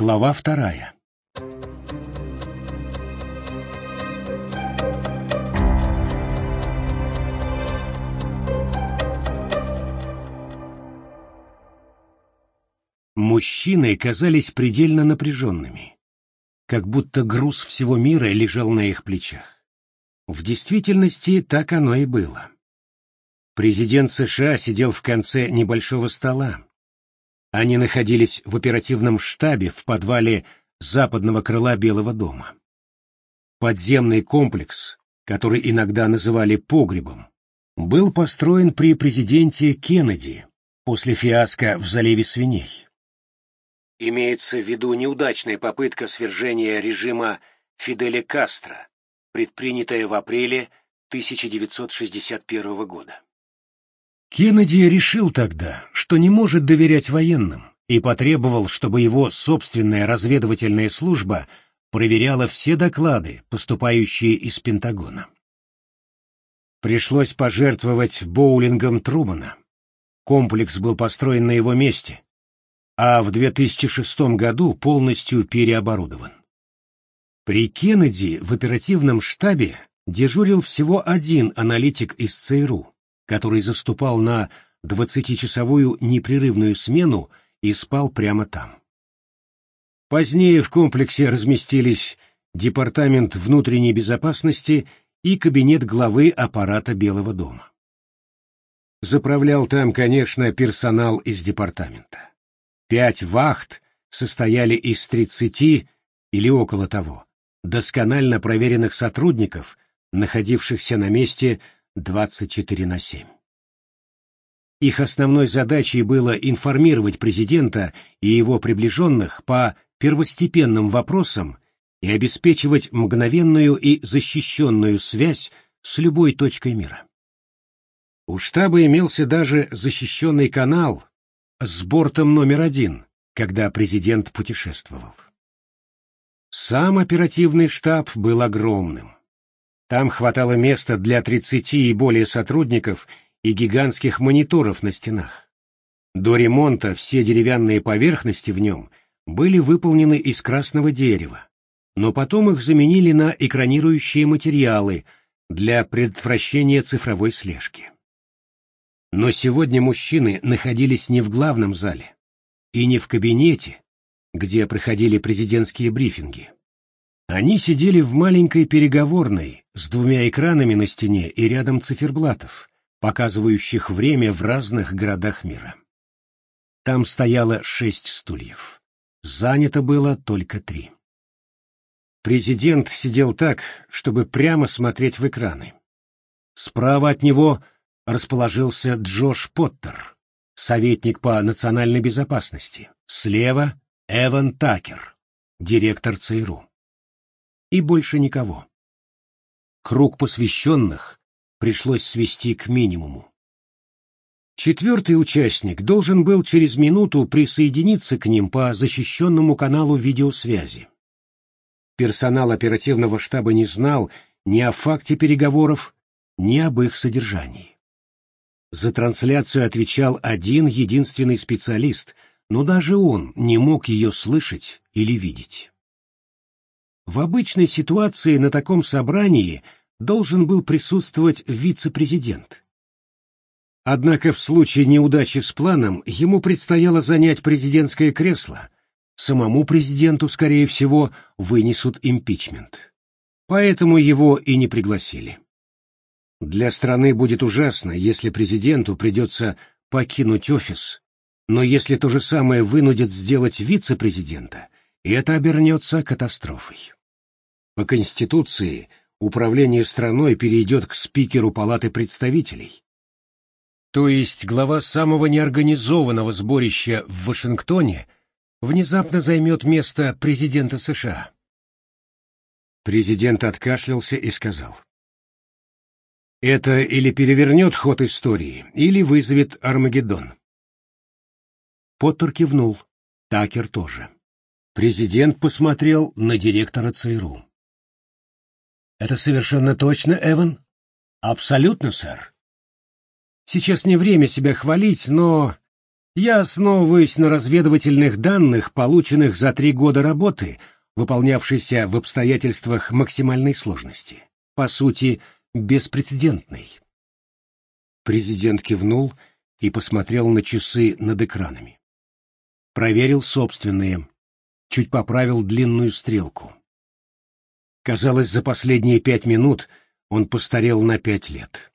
Глава вторая. Мужчины казались предельно напряженными, как будто груз всего мира лежал на их плечах. В действительности так оно и было. Президент США сидел в конце небольшого стола. Они находились в оперативном штабе в подвале западного крыла Белого дома. Подземный комплекс, который иногда называли погребом, был построен при президенте Кеннеди после фиаско в заливе свиней. Имеется в виду неудачная попытка свержения режима Фиделя Кастро, предпринятая в апреле 1961 года. Кеннеди решил тогда, что не может доверять военным, и потребовал, чтобы его собственная разведывательная служба проверяла все доклады, поступающие из Пентагона. Пришлось пожертвовать боулингом Трумана. Комплекс был построен на его месте, а в 2006 году полностью переоборудован. При Кеннеди в оперативном штабе дежурил всего один аналитик из ЦРУ, который заступал на 20-часовую непрерывную смену и спал прямо там. Позднее в комплексе разместились Департамент внутренней безопасности и кабинет главы аппарата Белого дома. Заправлял там, конечно, персонал из департамента. Пять вахт состояли из тридцати или около того, досконально проверенных сотрудников, находившихся на месте 24 на 7. Их основной задачей было информировать президента и его приближенных по первостепенным вопросам и обеспечивать мгновенную и защищенную связь с любой точкой мира. У штаба имелся даже защищенный канал с бортом номер один, когда президент путешествовал. Сам оперативный штаб был огромным. Там хватало места для 30 и более сотрудников и гигантских мониторов на стенах. До ремонта все деревянные поверхности в нем были выполнены из красного дерева, но потом их заменили на экранирующие материалы для предотвращения цифровой слежки. Но сегодня мужчины находились не в главном зале и не в кабинете, где проходили президентские брифинги. Они сидели в маленькой переговорной с двумя экранами на стене и рядом циферблатов, показывающих время в разных городах мира. Там стояло шесть стульев. Занято было только три. Президент сидел так, чтобы прямо смотреть в экраны. Справа от него расположился Джош Поттер, советник по национальной безопасности, слева — Эван Такер, директор ЦРУ. И больше никого. Круг посвященных пришлось свести к минимуму. Четвертый участник должен был через минуту присоединиться к ним по защищенному каналу видеосвязи. Персонал оперативного штаба не знал ни о факте переговоров, ни об их содержании. За трансляцию отвечал один единственный специалист, но даже он не мог ее слышать или видеть. В обычной ситуации на таком собрании должен был присутствовать вице-президент. Однако в случае неудачи с планом ему предстояло занять президентское кресло, самому президенту, скорее всего, вынесут импичмент. Поэтому его и не пригласили. Для страны будет ужасно, если президенту придется покинуть офис, но если то же самое вынудит сделать вице-президента, это обернется катастрофой. По Конституции управление страной перейдет к спикеру Палаты представителей. То есть глава самого неорганизованного сборища в Вашингтоне внезапно займет место президента США. Президент откашлялся и сказал. Это или перевернет ход истории, или вызовет Армагеддон. Поттер кивнул. Такер тоже. Президент посмотрел на директора ЦРУ. «Это совершенно точно, Эван?» «Абсолютно, сэр. Сейчас не время себя хвалить, но Я основываюсь на разведывательных данных, полученных за три года работы, выполнявшейся в обстоятельствах максимальной сложности. По сути, беспрецедентной. Президент кивнул и посмотрел на часы над экранами. Проверил собственные, чуть поправил длинную стрелку. Казалось, за последние пять минут он постарел на пять лет.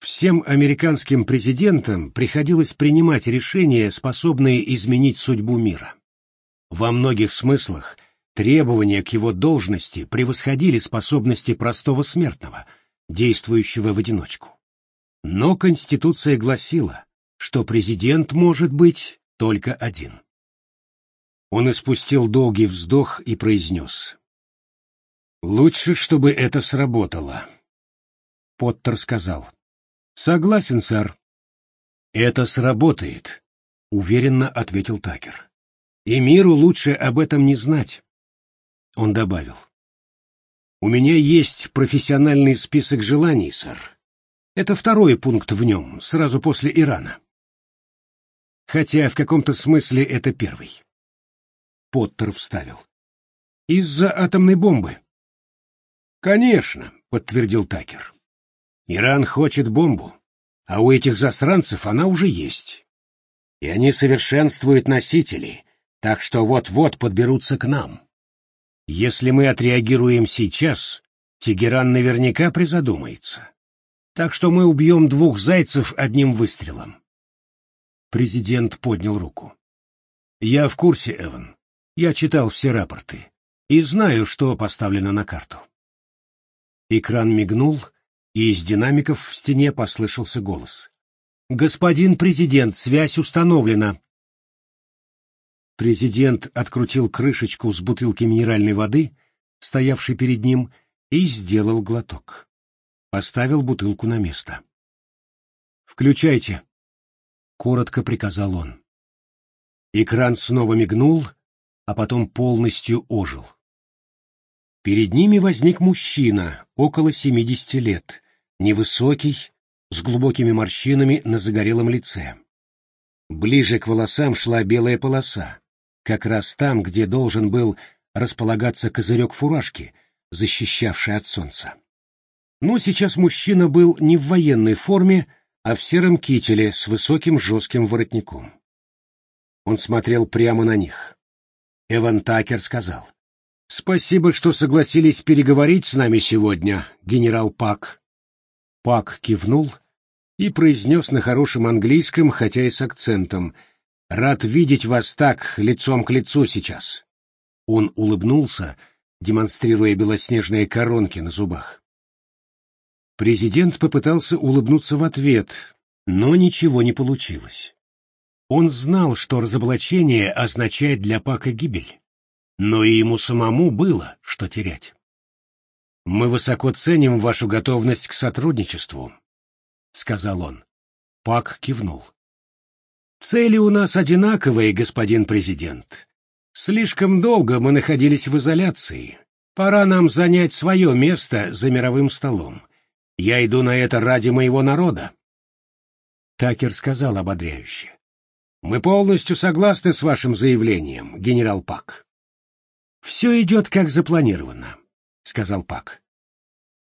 Всем американским президентам приходилось принимать решения, способные изменить судьбу мира. Во многих смыслах требования к его должности превосходили способности простого смертного, действующего в одиночку. Но Конституция гласила, что президент может быть только один. Он испустил долгий вздох и произнес. «Лучше, чтобы это сработало», — Поттер сказал. «Согласен, сэр». «Это сработает», — уверенно ответил Такер. «И миру лучше об этом не знать». Он добавил. «У меня есть профессиональный список желаний, сэр. Это второй пункт в нем, сразу после Ирана. Хотя в каком-то смысле это первый». Поттер вставил. «Из-за атомной бомбы». «Конечно», — подтвердил Такер. «Иран хочет бомбу, а у этих засранцев она уже есть. И они совершенствуют носители, так что вот-вот подберутся к нам. Если мы отреагируем сейчас, Тегеран наверняка призадумается. Так что мы убьем двух зайцев одним выстрелом». Президент поднял руку. «Я в курсе, Эван. Я читал все рапорты и знаю, что поставлено на карту. Экран мигнул, и из динамиков в стене послышался голос. «Господин президент, связь установлена». Президент открутил крышечку с бутылки минеральной воды, стоявшей перед ним, и сделал глоток. Поставил бутылку на место. «Включайте», — коротко приказал он. Экран снова мигнул, а потом полностью ожил. Перед ними возник мужчина, около семидесяти лет, невысокий, с глубокими морщинами на загорелом лице. Ближе к волосам шла белая полоса, как раз там, где должен был располагаться козырек фуражки, защищавший от солнца. Но сейчас мужчина был не в военной форме, а в сером кителе с высоким жестким воротником. Он смотрел прямо на них. Эван Такер сказал — «Спасибо, что согласились переговорить с нами сегодня, генерал Пак». Пак кивнул и произнес на хорошем английском, хотя и с акцентом, «Рад видеть вас так, лицом к лицу сейчас». Он улыбнулся, демонстрируя белоснежные коронки на зубах. Президент попытался улыбнуться в ответ, но ничего не получилось. Он знал, что разоблачение означает для Пака гибель но и ему самому было что терять. «Мы высоко ценим вашу готовность к сотрудничеству», — сказал он. Пак кивнул. «Цели у нас одинаковые, господин президент. Слишком долго мы находились в изоляции. Пора нам занять свое место за мировым столом. Я иду на это ради моего народа». Такер сказал ободряюще. «Мы полностью согласны с вашим заявлением, генерал Пак. «Все идет как запланировано», — сказал Пак.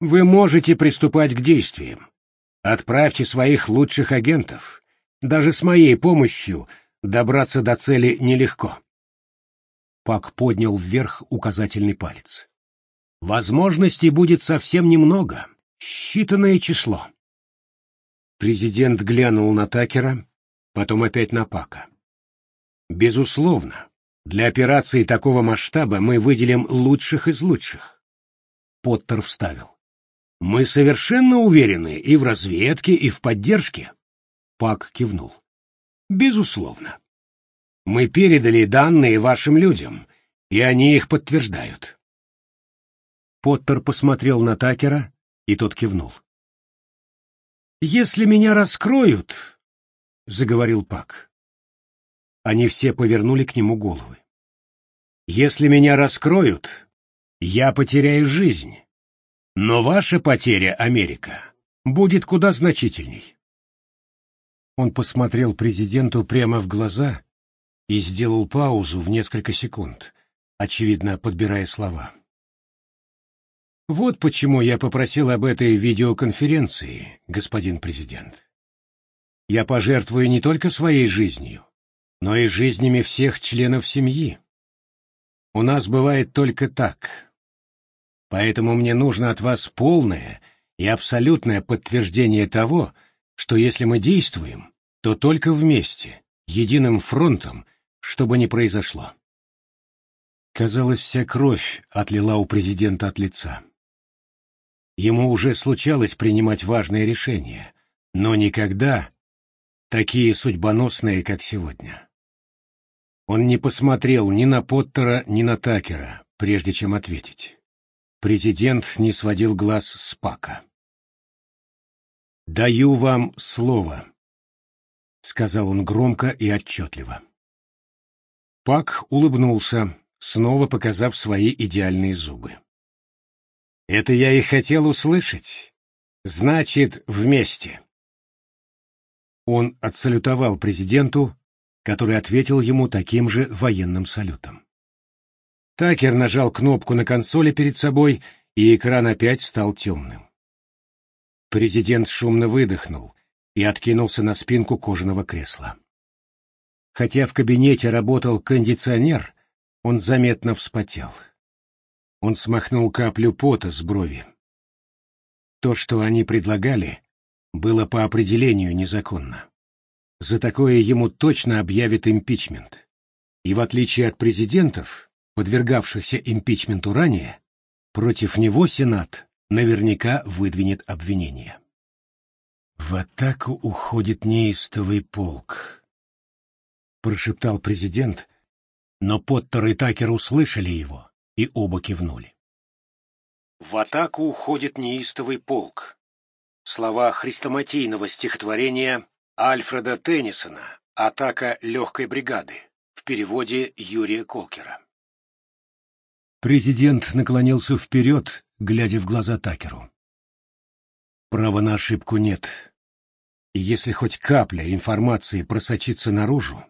«Вы можете приступать к действиям. Отправьте своих лучших агентов. Даже с моей помощью добраться до цели нелегко». Пак поднял вверх указательный палец. «Возможностей будет совсем немного, считанное число». Президент глянул на Такера, потом опять на Пака. «Безусловно, для операции такого масштаба мы выделим лучших из лучших. Поттер вставил. Мы совершенно уверены и в разведке, и в поддержке. Пак кивнул. Безусловно. Мы передали данные вашим людям, и они их подтверждают. Поттер посмотрел на Такера, и тот кивнул. «Если меня раскроют», — заговорил Пак, они все повернули к нему головы. «Если меня раскроют, я потеряю жизнь. Но ваша потеря, Америка, будет куда значительней. Он посмотрел президенту прямо в глаза и сделал паузу в несколько секунд, очевидно, подбирая слова. Вот почему я попросил об этой видеоконференции, господин президент. Я пожертвую не только своей жизнью, но и жизнями всех членов семьи. У нас бывает только так. Поэтому мне нужно от вас полное и абсолютное подтверждение того, что если мы действуем, то только вместе, единым фронтом, что бы ни произошло. Казалось, вся кровь отлила у президента от лица. Ему уже случалось принимать важные решения, но никогда такие судьбоносные, как сегодня. Он не посмотрел ни на Поттера, ни на Такера, прежде чем ответить. Президент не сводил глаз с Пака. «Даю вам слово», — сказал он громко и отчетливо. Пак улыбнулся, снова показав свои идеальные зубы. Это я и хотел услышать. Значит, вместе. Он отсалютовал президенту, который ответил ему таким же военным салютом. Такер нажал кнопку на консоли перед собой, и экран опять стал темным. Президент шумно выдохнул и откинулся на спинку кожаного кресла. Хотя в кабинете работал кондиционер, он заметно вспотел. Он смахнул каплю пота с брови. То, что они предлагали, было по определению незаконно. За такое ему точно объявят импичмент. И в отличие от президентов, подвергавшихся импичменту ранее, против него Сенат наверняка выдвинет обвинение. «В атаку уходит неистовый полк», — прошептал президент, но Поттер и Такер услышали его и оба кивнули. В атаку уходит неистовый полк. Слова хрестоматийного стихотворения Альфреда Теннисона «Атака легкой бригады» в переводе Юрия Колкера. Президент наклонился вперед, глядя в глаза Такеру. Права на ошибку нет. Если хоть капля информации просочится наружу...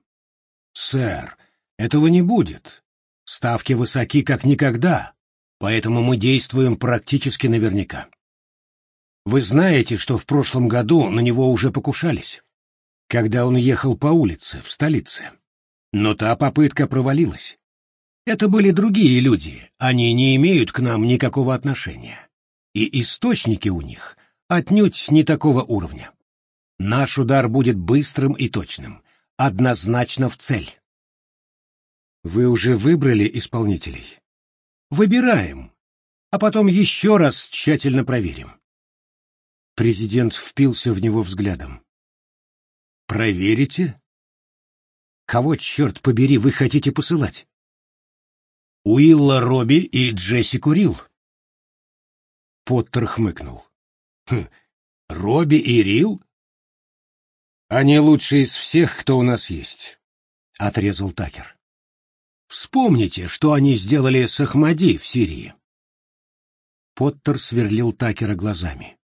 Сэр, этого не будет. Ставки высоки как никогда, поэтому мы действуем практически наверняка. Вы знаете, что в прошлом году на него уже покушались, когда он ехал по улице в столице. Но та попытка провалилась. Это были другие люди, они не имеют к нам никакого отношения. И источники у них отнюдь не такого уровня. Наш удар будет быстрым и точным, однозначно в цель. Вы уже выбрали исполнителей? Выбираем, а потом еще раз тщательно проверим. Президент впился в него взглядом. Проверите? Кого, черт побери, вы хотите посылать? Уилла Робби и Джессику Рил. Поттер хмыкнул. Хм, Робби и Рил? Они лучшие из всех, кто у нас есть, — отрезал Такер. Вспомните, что они сделали с Ахмади в Сирии. Поттер сверлил Такера глазами.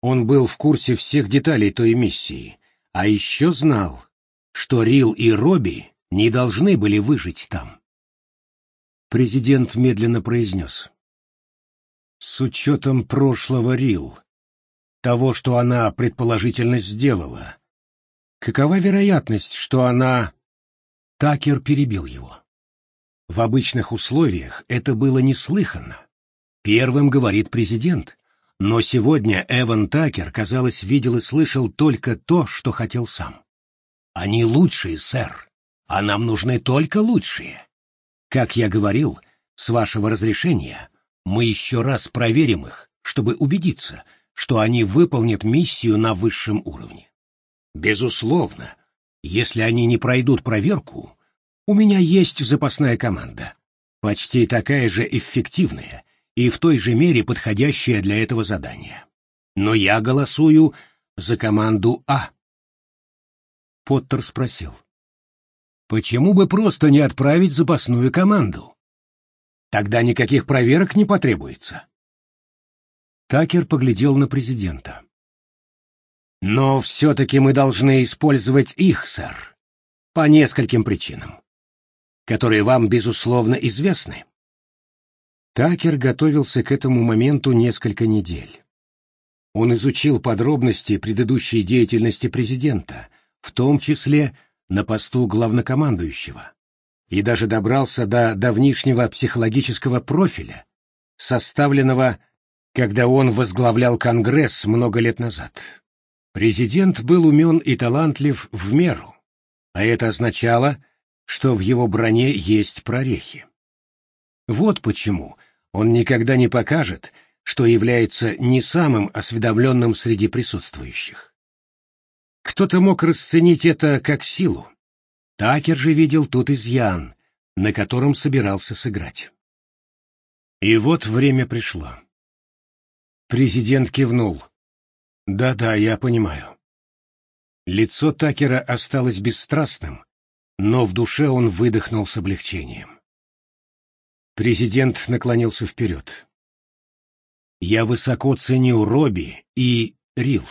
Он был в курсе всех деталей той миссии, а еще знал, что Рил и Робби не должны были выжить там. Президент медленно произнес. С учетом прошлого Рил, того, что она предположительно сделала, какова вероятность, что она... Такер перебил его. В обычных условиях это было неслыханно. Первым говорит президент, но сегодня Эван Такер, казалось, видел и слышал только то, что хотел сам. «Они лучшие, сэр, а нам нужны только лучшие. Как я говорил, с вашего разрешения мы еще раз проверим их, чтобы убедиться, что они выполнят миссию на высшем уровне. Безусловно, если они не пройдут проверку, у меня есть запасная команда, почти такая же эффективная и в той же мере подходящая для этого задания. Но я голосую за команду А. Поттер спросил. Почему бы просто не отправить запасную команду? Тогда никаких проверок не потребуется. Такер поглядел на президента. Но все-таки мы должны использовать их, сэр, по нескольким причинам, которые вам, безусловно, известны. Такер готовился к этому моменту несколько недель. Он изучил подробности предыдущей деятельности президента, в том числе на посту главнокомандующего, и даже добрался до давнишнего психологического профиля, составленного, когда он возглавлял Конгресс много лет назад. Президент был умен и талантлив в меру, а это означало, что в его броне есть прорехи. Вот почему он никогда не покажет, что является не самым осведомленным среди присутствующих. Кто-то мог расценить это как силу. Такер же видел тот изъян, на котором собирался сыграть. И вот время пришло. Президент кивнул. «Да-да, я понимаю». Лицо Такера осталось бесстрастным, но в душе он выдохнул с облегчением. Президент наклонился вперед. Я высоко ценю Робби и Рил.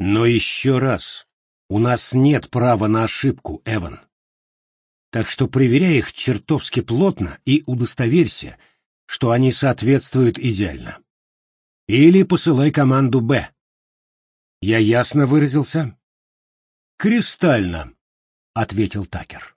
Но еще раз, у нас нет права на ошибку, Эван. Так что проверяй их чертовски плотно и удостоверься, что они соответствуют идеально. Или посылай команду «Б». Я ясно выразился? «Кристально», — ответил Такер.